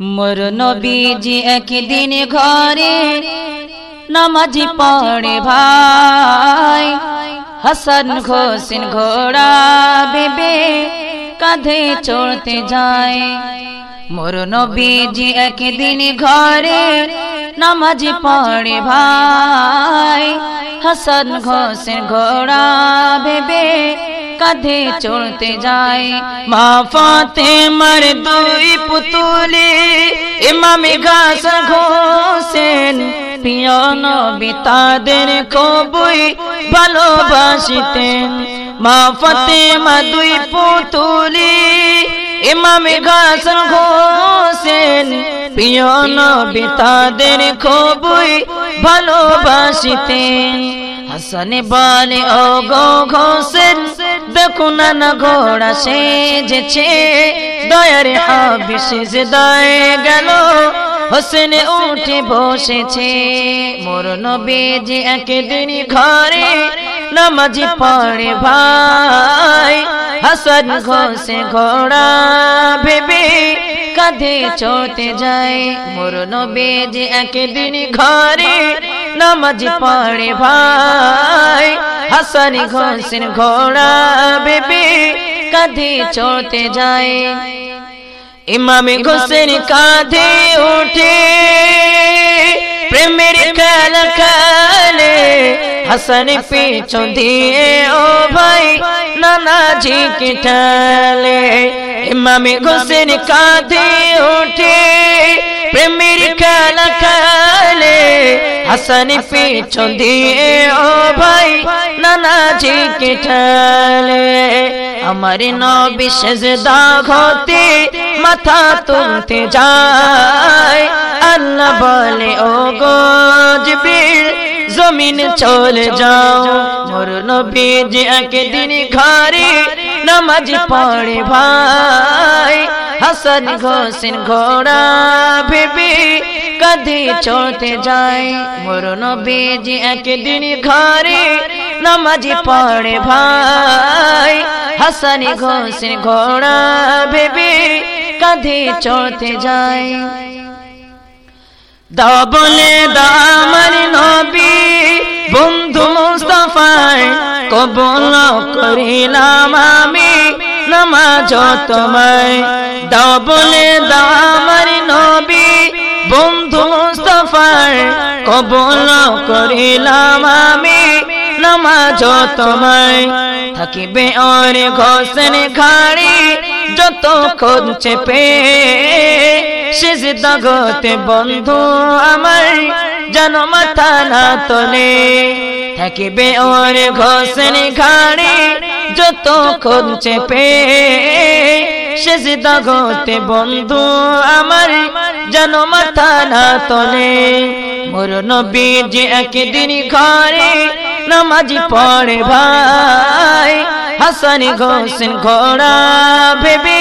মোর নবীজি একদিন ঘরে নামাজি পড়ে ভাই। হাসান হোসেন ঘোড়া বেবে কাঁধে চড়তে যায়। মোর নবীজি একদিন ঘরে নামাজি পড়ে ভাই হাসান হোসেন ঘোড়া বেবে কাঁধে চড়তে যায় মা ফাতে মার দুই পুতুলি ইমামে ঘাস ঘোষেন পিয়ন বিতাদের কবুই ভালোবাসিতেন মা ফাতে মা দুই পুতুলি ইমামে ঘাস ঘোষেন পিয়ন বিতাদের কবুই ভালোবাসিতেন। হাসানে বলে ও গো ঘোষেন দেখো না ঘোড়া সেজেছে। দয়ার হাবি সেজে দয়ে গেল, হোসেনে উঠে বসেছে। মোর নবীজি একদিন ঘরে নামাজি পড়ে ভাই, হাসান ঘোষে ঘোড়া ভেবে কাঁধে চড়তে যায়। মোর নবীজি একদিন ঘরে নামাজি পড়ে ভাই। হাসান ঘোষের ঘোড়া বেবি কাঁধে চড়তে যায়। ইমামে ঘোষের কাঁধে উঠে প্রেমের খেলা খেলে হাসান পিছু দিয়ে, ও ভাই নানাজি কে ঠালে। ইমামে ঘোষের কাঁধে উঠে প্রেমের খেলা খেলে হাসান পিছু দিয়ে, ও ভাই নানাজি কে ঠালে, আমার নবী সেজদা হতে মাথা তুলতে যায়। আল্লাহ বলে, ও গো জমিন চলে যাও। মোর নবী যে একদিন ঘরে নামাজ পড়ে ভাই। হাসান ঘোষেন ঘোড়া ভেবে কাঁধে চড়তে যায়। মোর নবী যে একদিন ঘরে নামাজ পড়ে ভাই। হাসান ঘোষেন ঘোড়া ভেবে কাঁধে চড়তে যায়। দা বলে আমার নবী বন্ধু মুস্তাফায় কবল করিলাম আমি নামাজ তোমায়। দা বলে দা আমার নবী বন্ধু মুস্তাফায় কবল করিলাম আমি নামাজ তোমায়। থাকিবে আর ঘোষণ খাড়ি যত কোন চেপে শেষ দগতে বন্ধু আমার যেন মাথা না তোলে। থাকিবে ওর ঘোষণ ঘাড়ে যত কোন চেপে শেষ দগতে বন্ধু আমার যেন মাথা না তোলে। মোর নবী যে একদিন ঘরে নামাজি পড়ে ভাই, হাসান ঘোষণ ঘোড়া ভেবে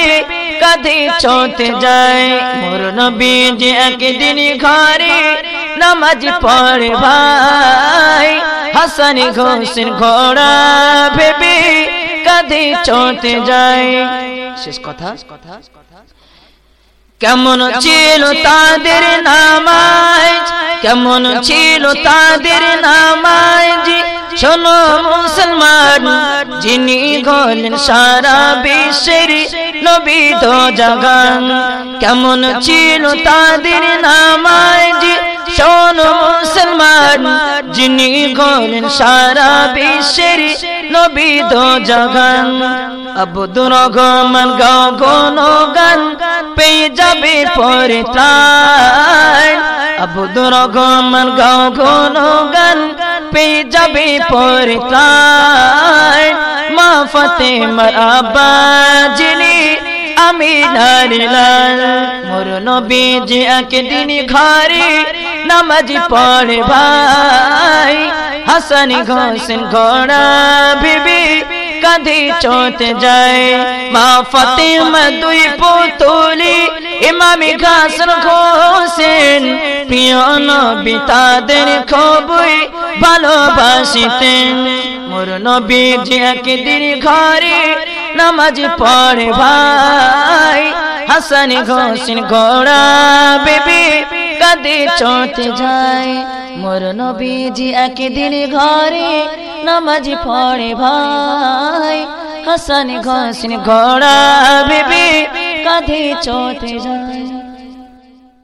চোতে যায়। একদিন ঘরে নামাজ পড়ে ভাই। হাসান ঘোষণ ঘোড়া ভেবে চোতে যায়। শেষ কথা। কেমন ছিল তাদের নামাজ? কেমন ছিল তাদের নামাজ? শোনো মুসলমান, যিনি গলেন সারা বিশ্বের নবী তো জাগান। কেমন ছিল তাদের নামাজ? শোনো মুসলমান, যিনি গলেন সারা বিশ্বের নবী তো জাগান। আবুদুর রহমান গাও গন গান পেয়ে যাবে পরে ত্রাণ। আবুদুর রহমান গাও গন গান পেয়ে যাবে পরে ত্রাণ মা ফতে মার আব্বা যিনি আমি নারিলাল মোর নবী যে একদিন ঘরে নামাজ পড়ে ভাই। হাসান ঘোষণ ঘোড়া বিবি কাঁধে চোতে যায়। মা ফতেমা দুই পুতুলি, ইমামি ঘাসর ঘোষেন পিয়ন বিতাদের খবুই ভালোবাসিতেন। মোর নবীজি একদিন ঘরে নামাজ পড়ে ভাই। হাসান ঘোষিন ঘোড়া বেবি কাঁদে চোটে যায়। মোর নবীজি একদিন ঘরে নামাজ পড়ে ভাই। হাসান ঘোষিন ঘোড়া বেবি কাঁধে চোটে যায়।